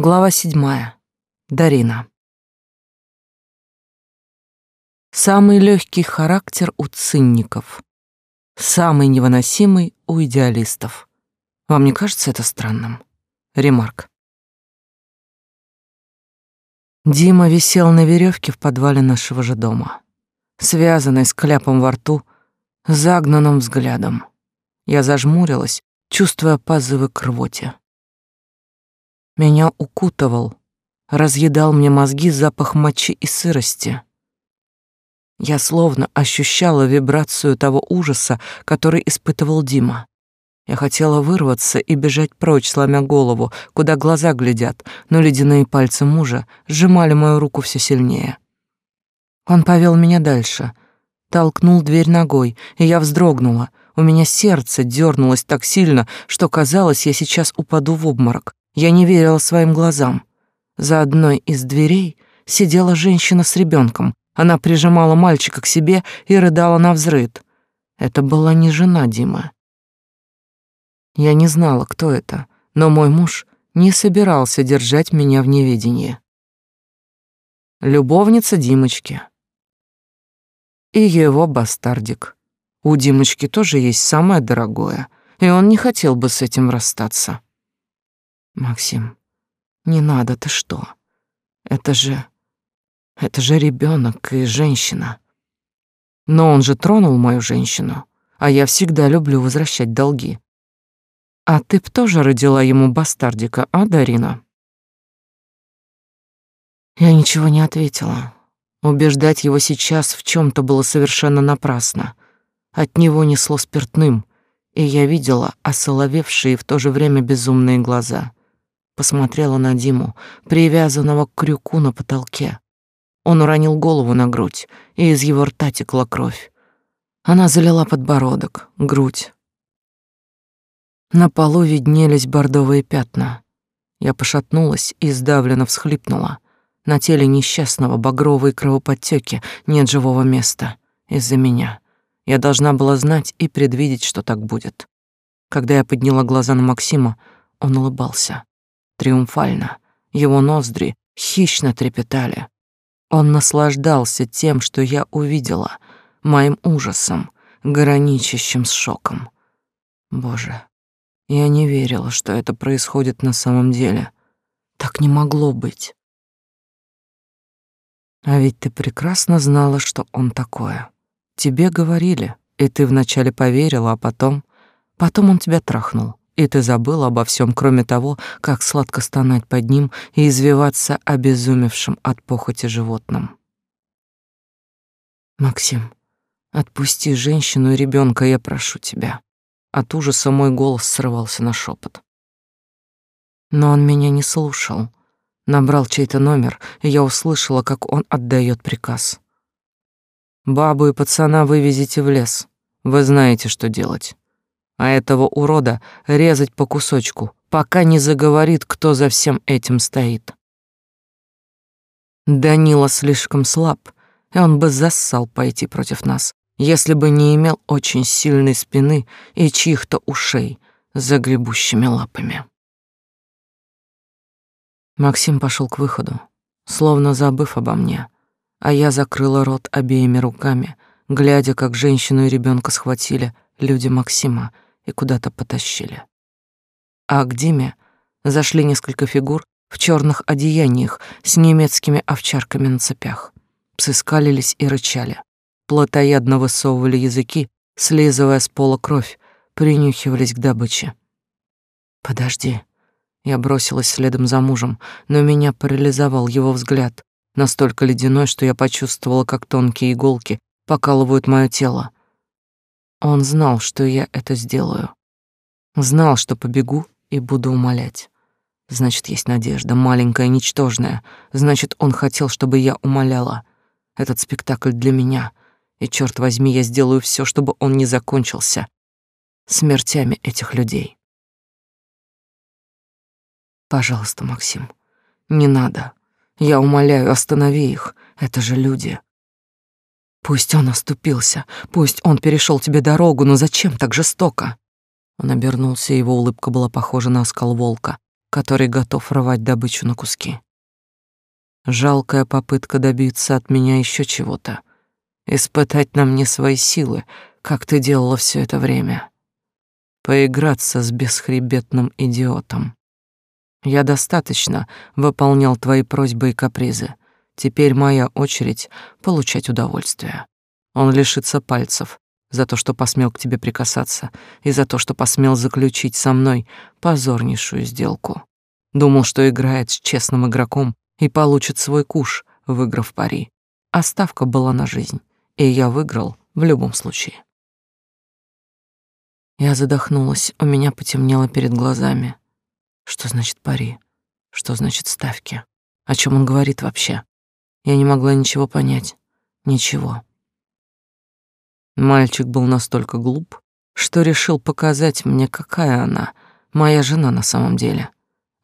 Глава седьмая. Дарина. Самый легкий характер у цинников, самый невыносимый у идеалистов. Вам не кажется это странным? Ремарк. Дима висел на веревке в подвале нашего же дома, связанный с кляпом во рту, загнанным взглядом. Я зажмурилась, чувствуя позывы к рвоте. Меня укутывал, разъедал мне мозги запах мочи и сырости. Я словно ощущала вибрацию того ужаса, который испытывал Дима. Я хотела вырваться и бежать прочь, сломя голову, куда глаза глядят, но ледяные пальцы мужа сжимали мою руку все сильнее. Он повел меня дальше, толкнул дверь ногой, и я вздрогнула. У меня сердце дернулось так сильно, что казалось, я сейчас упаду в обморок. Я не верила своим глазам. За одной из дверей сидела женщина с ребенком. Она прижимала мальчика к себе и рыдала на взрыд. Это была не жена Димы. Я не знала, кто это, но мой муж не собирался держать меня в неведении. Любовница Димочки. И его бастардик. У Димочки тоже есть самое дорогое, и он не хотел бы с этим расстаться. Максим, не надо, ты что? Это же... Это же ребенок и женщина. Но он же тронул мою женщину, а я всегда люблю возвращать долги. А ты б тоже родила ему бастардика, а, Дарина? Я ничего не ответила. Убеждать его сейчас в чем то было совершенно напрасно. От него несло спиртным, и я видела осоловевшие в то же время безумные глаза посмотрела на Диму, привязанного к крюку на потолке. Он уронил голову на грудь, и из его рта текла кровь. Она залила подбородок, грудь. На полу виднелись бордовые пятна. Я пошатнулась и сдавленно всхлипнула. На теле несчастного багровые кровоподтеки, нет живого места. Из-за меня. Я должна была знать и предвидеть, что так будет. Когда я подняла глаза на Максима, он улыбался триумфально. Его ноздри хищно трепетали. Он наслаждался тем, что я увидела, моим ужасом, граничащим с шоком. Боже, я не верила, что это происходит на самом деле. Так не могло быть. А ведь ты прекрасно знала, что он такое. Тебе говорили, и ты вначале поверила, а потом... Потом он тебя трахнул и ты забыл обо всем, кроме того, как сладко стонать под ним и извиваться обезумевшим от похоти животным. Максим, отпусти женщину и ребенка, я прошу тебя. От ужаса мой голос срывался на шепот. Но он меня не слушал. Набрал чей-то номер, и я услышала, как он отдает приказ. Бабу и пацана вывезите в лес. Вы знаете, что делать а этого урода резать по кусочку, пока не заговорит, кто за всем этим стоит. Данила слишком слаб, и он бы зассал пойти против нас, если бы не имел очень сильной спины и чьих-то ушей за гребущими лапами. Максим пошел к выходу, словно забыв обо мне, а я закрыла рот обеими руками, глядя, как женщину и ребенка схватили люди Максима и куда-то потащили. А к Диме зашли несколько фигур в черных одеяниях с немецкими овчарками на цепях. Псы скалились и рычали, плотоядно высовывали языки, слизывая с пола кровь, принюхивались к добыче. «Подожди». Я бросилась следом за мужем, но меня парализовал его взгляд, настолько ледяной, что я почувствовала, как тонкие иголки покалывают мое тело. Он знал, что я это сделаю. Знал, что побегу и буду умолять. Значит, есть надежда, маленькая, ничтожная. Значит, он хотел, чтобы я умоляла. Этот спектакль для меня. И, черт возьми, я сделаю все, чтобы он не закончился смертями этих людей. Пожалуйста, Максим, не надо. Я умоляю, останови их. Это же люди. Пусть он оступился, пусть он перешел тебе дорогу, но зачем так жестоко? Он обернулся, его улыбка была похожа на оскал волка. который готов рвать добычу на куски. Жалкая попытка добиться от меня еще чего-то, испытать на мне свои силы, как ты делала все это время. Поиграться с бесхребетным идиотом. Я достаточно выполнял твои просьбы и капризы. Теперь моя очередь получать удовольствие. Он лишится пальцев за то, что посмел к тебе прикасаться, и за то, что посмел заключить со мной позорнейшую сделку. Думал, что играет с честным игроком и получит свой куш, выиграв пари. А ставка была на жизнь, и я выиграл в любом случае. Я задохнулась, у меня потемнело перед глазами. Что значит пари? Что значит ставки? О чем он говорит вообще? Я не могла ничего понять. Ничего. Мальчик был настолько глуп, что решил показать мне, какая она, моя жена на самом деле.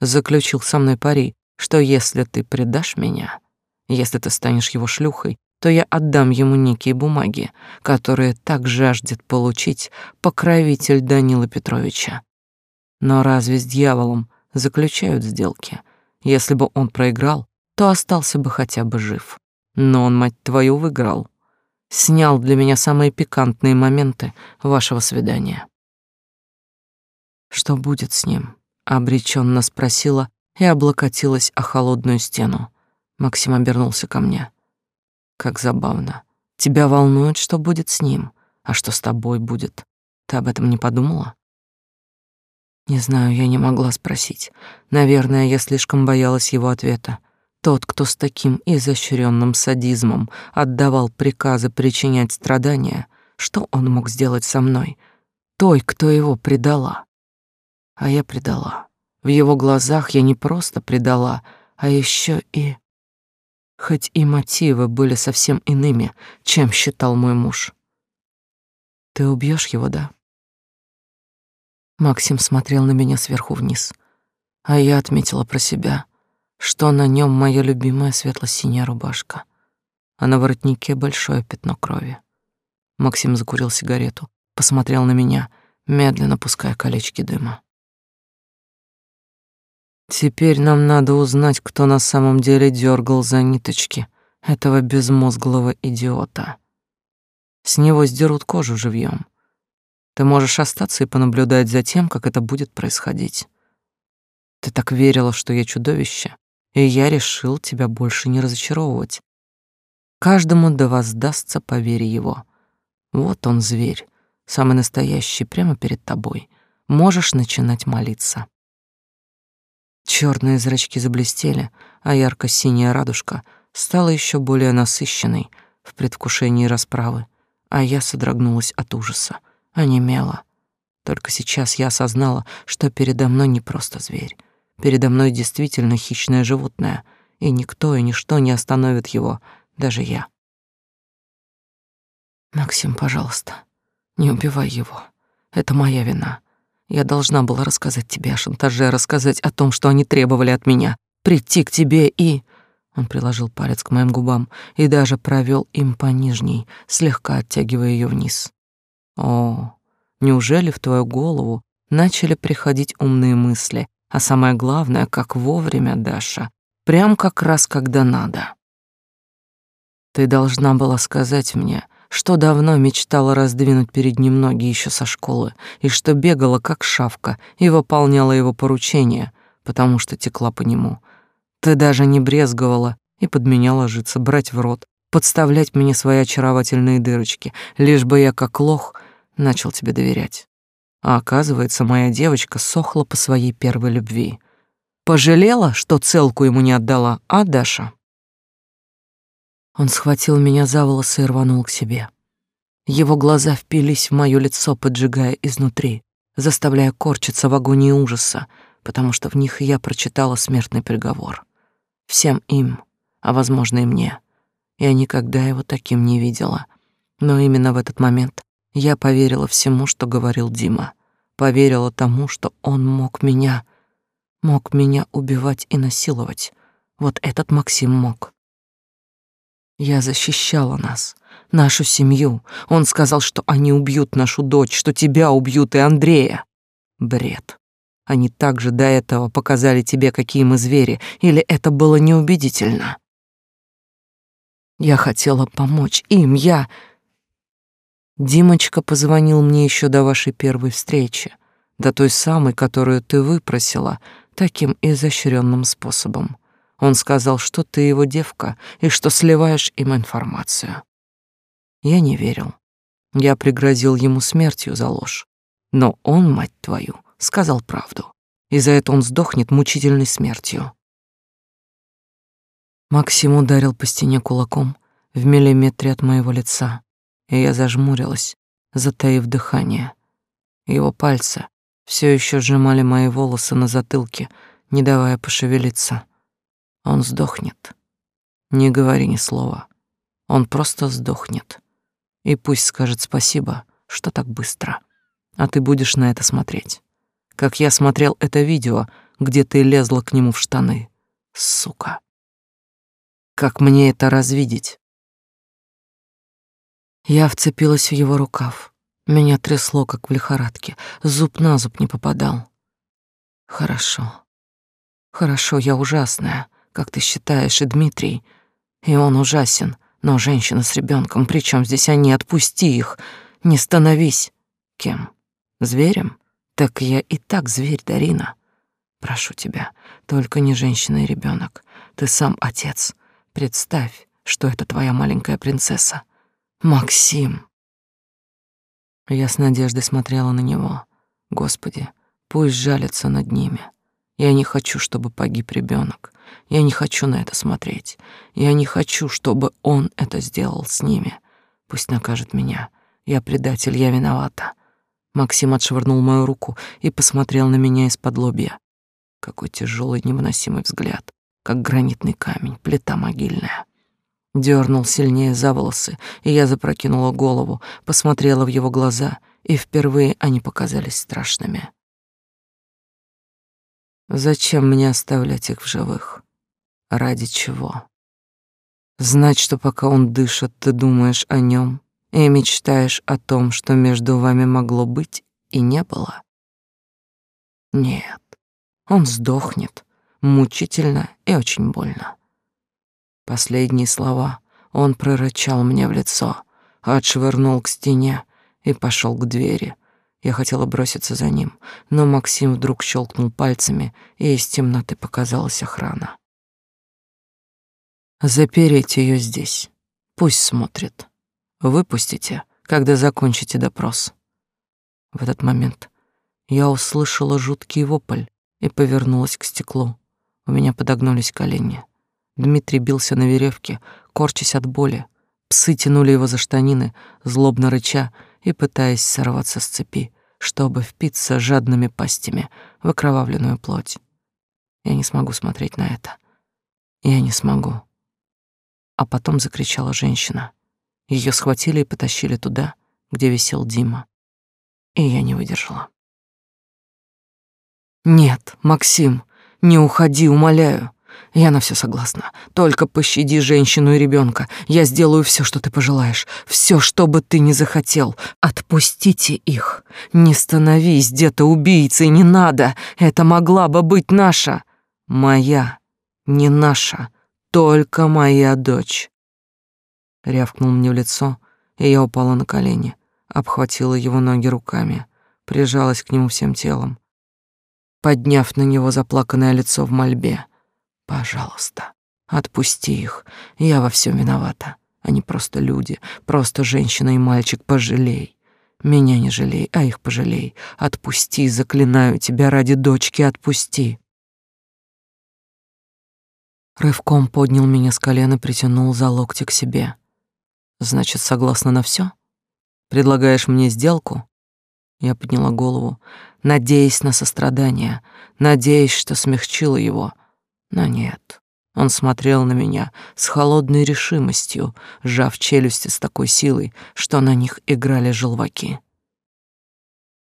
Заключил со мной пари, что если ты предашь меня, если ты станешь его шлюхой, то я отдам ему некие бумаги, которые так жаждет получить покровитель Данила Петровича. Но разве с дьяволом заключают сделки? Если бы он проиграл, то остался бы хотя бы жив. Но он, мать твою, выиграл снял для меня самые пикантные моменты вашего свидания. Что будет с ним? обреченно спросила и облокотилась о холодную стену. Максим обернулся ко мне. Как забавно. Тебя волнует, что будет с ним, а что с тобой будет? Ты об этом не подумала? Не знаю, я не могла спросить. Наверное, я слишком боялась его ответа. Тот, кто с таким изощренным садизмом отдавал приказы причинять страдания, что он мог сделать со мной, той, кто его предала? А я предала. В его глазах я не просто предала, а еще и... Хоть и мотивы были совсем иными, чем считал мой муж. Ты убьешь его, да? Максим смотрел на меня сверху вниз, а я отметила про себя — что на нем моя любимая светло-синяя рубашка, а на воротнике большое пятно крови. Максим закурил сигарету, посмотрел на меня, медленно пуская колечки дыма. Теперь нам надо узнать, кто на самом деле дергал за ниточки этого безмозглого идиота. С него сдерут кожу живьем. Ты можешь остаться и понаблюдать за тем, как это будет происходить. Ты так верила, что я чудовище, и я решил тебя больше не разочаровывать. Каждому да воздастся по вере его. Вот он, зверь, самый настоящий, прямо перед тобой. Можешь начинать молиться. Черные зрачки заблестели, а ярко-синяя радужка стала еще более насыщенной в предвкушении расправы, а я содрогнулась от ужаса, онемела. Только сейчас я осознала, что передо мной не просто зверь, Передо мной действительно хищное животное, и никто и ничто не остановит его, даже я. Максим, пожалуйста, не убивай его. Это моя вина. Я должна была рассказать тебе о шантаже, рассказать о том, что они требовали от меня, прийти к тебе и... Он приложил палец к моим губам и даже провел им по нижней, слегка оттягивая ее вниз. О, неужели в твою голову начали приходить умные мысли, а самое главное, как вовремя, Даша. Прям как раз когда надо. Ты должна была сказать мне, что давно мечтала раздвинуть перед ним ноги еще со школы, и что бегала как шавка и выполняла его поручения, потому что текла по нему. Ты даже не брезговала и подменяла житься, брать в рот, подставлять мне свои очаровательные дырочки, лишь бы я, как лох, начал тебе доверять. А оказывается, моя девочка сохла по своей первой любви. Пожалела, что целку ему не отдала, а Даша? Он схватил меня за волосы и рванул к себе. Его глаза впились в моё лицо, поджигая изнутри, заставляя корчиться в агонии ужаса, потому что в них я прочитала смертный приговор. Всем им, а возможно и мне. Я никогда его таким не видела. Но именно в этот момент я поверила всему, что говорил Дима. Поверила тому, что он мог меня, мог меня убивать и насиловать. Вот этот Максим мог. Я защищала нас, нашу семью. Он сказал, что они убьют нашу дочь, что тебя убьют и Андрея. Бред. Они также до этого показали тебе, какие мы звери, или это было неубедительно? Я хотела помочь им, я... Димочка позвонил мне еще до вашей первой встречи, до той самой, которую ты выпросила таким изощренным способом. Он сказал, что ты его девка и что сливаешь им информацию. Я не верил. Я пригрозил ему смертью за ложь. Но он, мать твою, сказал правду. И за это он сдохнет мучительной смертью. Максим ударил по стене кулаком в миллиметре от моего лица, и я зажмурилась, затаив дыхание. Его пальцы все еще сжимали мои волосы на затылке, не давая пошевелиться. Он сдохнет. Не говори ни слова. Он просто сдохнет. И пусть скажет спасибо, что так быстро. А ты будешь на это смотреть. Как я смотрел это видео, где ты лезла к нему в штаны. Сука. Как мне это развидеть? Я вцепилась в его рукав. Меня трясло, как в лихорадке. Зуб на зуб не попадал. Хорошо. Хорошо, я ужасная, как ты считаешь, и Дмитрий. И он ужасен. Но женщина с ребенком, причем здесь они, отпусти их. Не становись. Кем? Зверем? Так я и так зверь, Дарина. Прошу тебя, только не женщина и ребенок. Ты сам отец. Представь, что это твоя маленькая принцесса. Максим. Я с надеждой смотрела на него. Господи, пусть жалится над ними. Я не хочу, чтобы погиб ребенок. Я не хочу на это смотреть. Я не хочу, чтобы он это сделал с ними. Пусть накажет меня. Я предатель, я виновата. Максим отшвырнул мою руку и посмотрел на меня из-под лобья. Какой тяжелый, невыносимый взгляд, как гранитный камень, плита могильная. Дернул сильнее за волосы, и я запрокинула голову, посмотрела в его глаза, и впервые они показались страшными. Зачем мне оставлять их в живых? Ради чего? Знать, что пока он дышит, ты думаешь о нем и мечтаешь о том, что между вами могло быть и не было? Нет, он сдохнет, мучительно и очень больно. Последние слова он прорычал мне в лицо, отшвырнул к стене и пошел к двери. Я хотела броситься за ним, но Максим вдруг щелкнул пальцами, и из темноты показалась охрана. Запереть ее здесь. Пусть смотрит. Выпустите, когда закончите допрос. В этот момент я услышала жуткий вопль и повернулась к стеклу. У меня подогнулись колени. Дмитрий бился на веревке, корчась от боли. Псы тянули его за штанины, злобно рыча и пытаясь сорваться с цепи, чтобы впиться жадными пастями в окровавленную плоть. Я не смогу смотреть на это. Я не смогу. А потом закричала женщина. Ее схватили и потащили туда, где висел Дима. И я не выдержала. «Нет, Максим, не уходи, умоляю. Я на все согласна. Только пощади женщину и ребенка. Я сделаю все, что ты пожелаешь. Все, что бы ты ни захотел. Отпустите их. Не становись где-то убийцей, не надо. Это могла бы быть наша. Моя, не наша только моя дочь. Рявкнул мне в лицо, и я упала на колени, обхватила его ноги руками, прижалась к нему всем телом, подняв на него заплаканное лицо в мольбе. Пожалуйста, отпусти их. Я во всем виновата. Они просто люди, просто женщина и мальчик, пожалей. Меня не жалей, а их пожалей. Отпусти, заклинаю тебя ради дочки, отпусти. Рывком поднял меня с колена, притянул за локти к себе. Значит, согласна на все? Предлагаешь мне сделку? Я подняла голову, надеясь на сострадание, надеясь, что смягчила его. Но нет. Он смотрел на меня с холодной решимостью, сжав челюсти с такой силой, что на них играли желваки.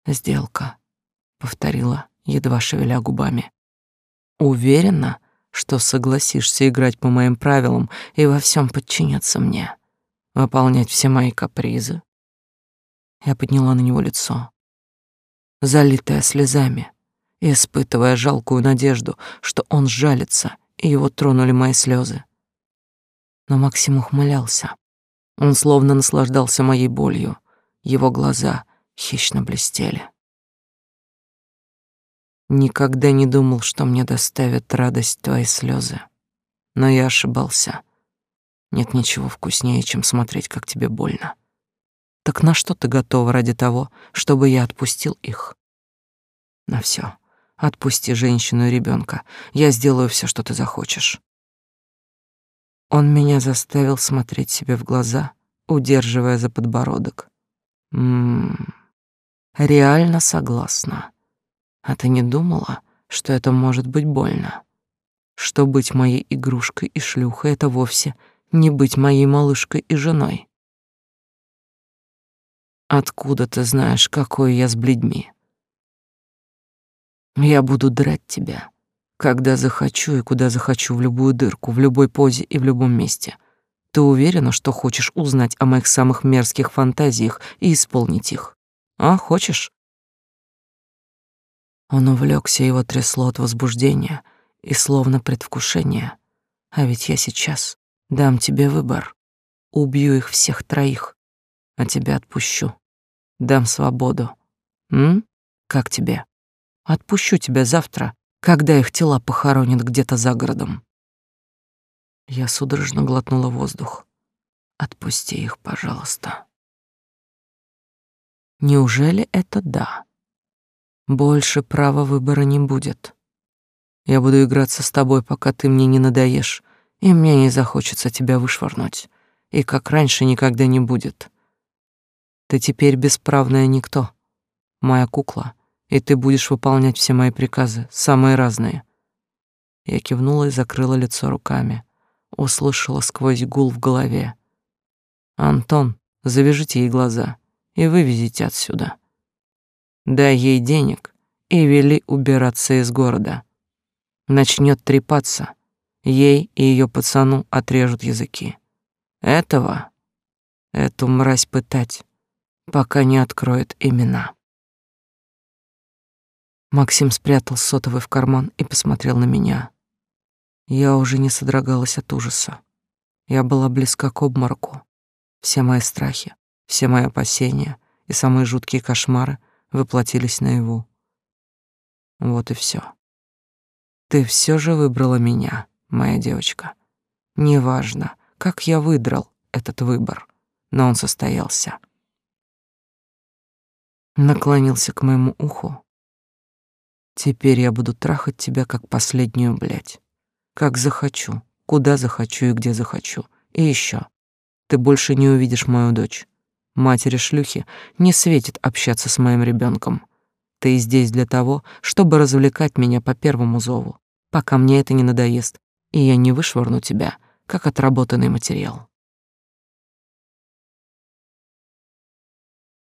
«Сделка», — повторила, едва шевеля губами. «Уверена?» что согласишься играть по моим правилам и во всем подчиняться мне, выполнять все мои капризы. Я подняла на него лицо, залитое слезами, испытывая жалкую надежду, что он сжалится, и его тронули мои слезы. Но Максим ухмылялся. Он словно наслаждался моей болью. Его глаза хищно блестели. Никогда не думал, что мне доставят радость твои слезы. Но я ошибался. Нет ничего вкуснее, чем смотреть, как тебе больно. Так на что ты готова ради того, чтобы я отпустил их? На все. Отпусти женщину и ребенка. Я сделаю все, что ты захочешь. Он меня заставил смотреть себе в глаза, удерживая за подбородок. Ммм, реально согласна. А ты не думала, что это может быть больно? Что быть моей игрушкой и шлюхой — это вовсе не быть моей малышкой и женой? Откуда ты знаешь, какой я с бледьми? Я буду драть тебя, когда захочу и куда захочу, в любую дырку, в любой позе и в любом месте. Ты уверена, что хочешь узнать о моих самых мерзких фантазиях и исполнить их? А, хочешь? Он увлекся, его трясло от возбуждения и словно предвкушения. А ведь я сейчас дам тебе выбор. Убью их всех троих, а тебя отпущу. Дам свободу. М? Как тебе? Отпущу тебя завтра, когда их тела похоронят где-то за городом. Я судорожно глотнула воздух. Отпусти их, пожалуйста. Неужели это да? Больше права выбора не будет. Я буду играться с тобой, пока ты мне не надоешь, и мне не захочется тебя вышвырнуть. И как раньше никогда не будет. Ты теперь бесправная никто, моя кукла, и ты будешь выполнять все мои приказы, самые разные. Я кивнула и закрыла лицо руками. Услышала сквозь гул в голове. Антон, завяжите ей глаза и вывезите отсюда. Дай ей денег и вели убираться из города. Начнет трепаться, ей и ее пацану отрежут языки. Этого, эту мразь пытать, пока не откроет имена. Максим спрятал сотовый в карман и посмотрел на меня. Я уже не содрогалась от ужаса. Я была близка к обмороку. Все мои страхи, все мои опасения и самые жуткие кошмары воплотились наяву. Вот и все. Ты все же выбрала меня, моя девочка. Неважно, как я выдрал этот выбор, но он состоялся. Наклонился к моему уху Теперь я буду трахать тебя как последнюю, блядь. Как захочу, куда захочу и где захочу. И еще, ты больше не увидишь мою дочь. Матери шлюхи не светит общаться с моим ребенком. Ты здесь для того, чтобы развлекать меня по первому зову, пока мне это не надоест, и я не вышвырну тебя, как отработанный материал.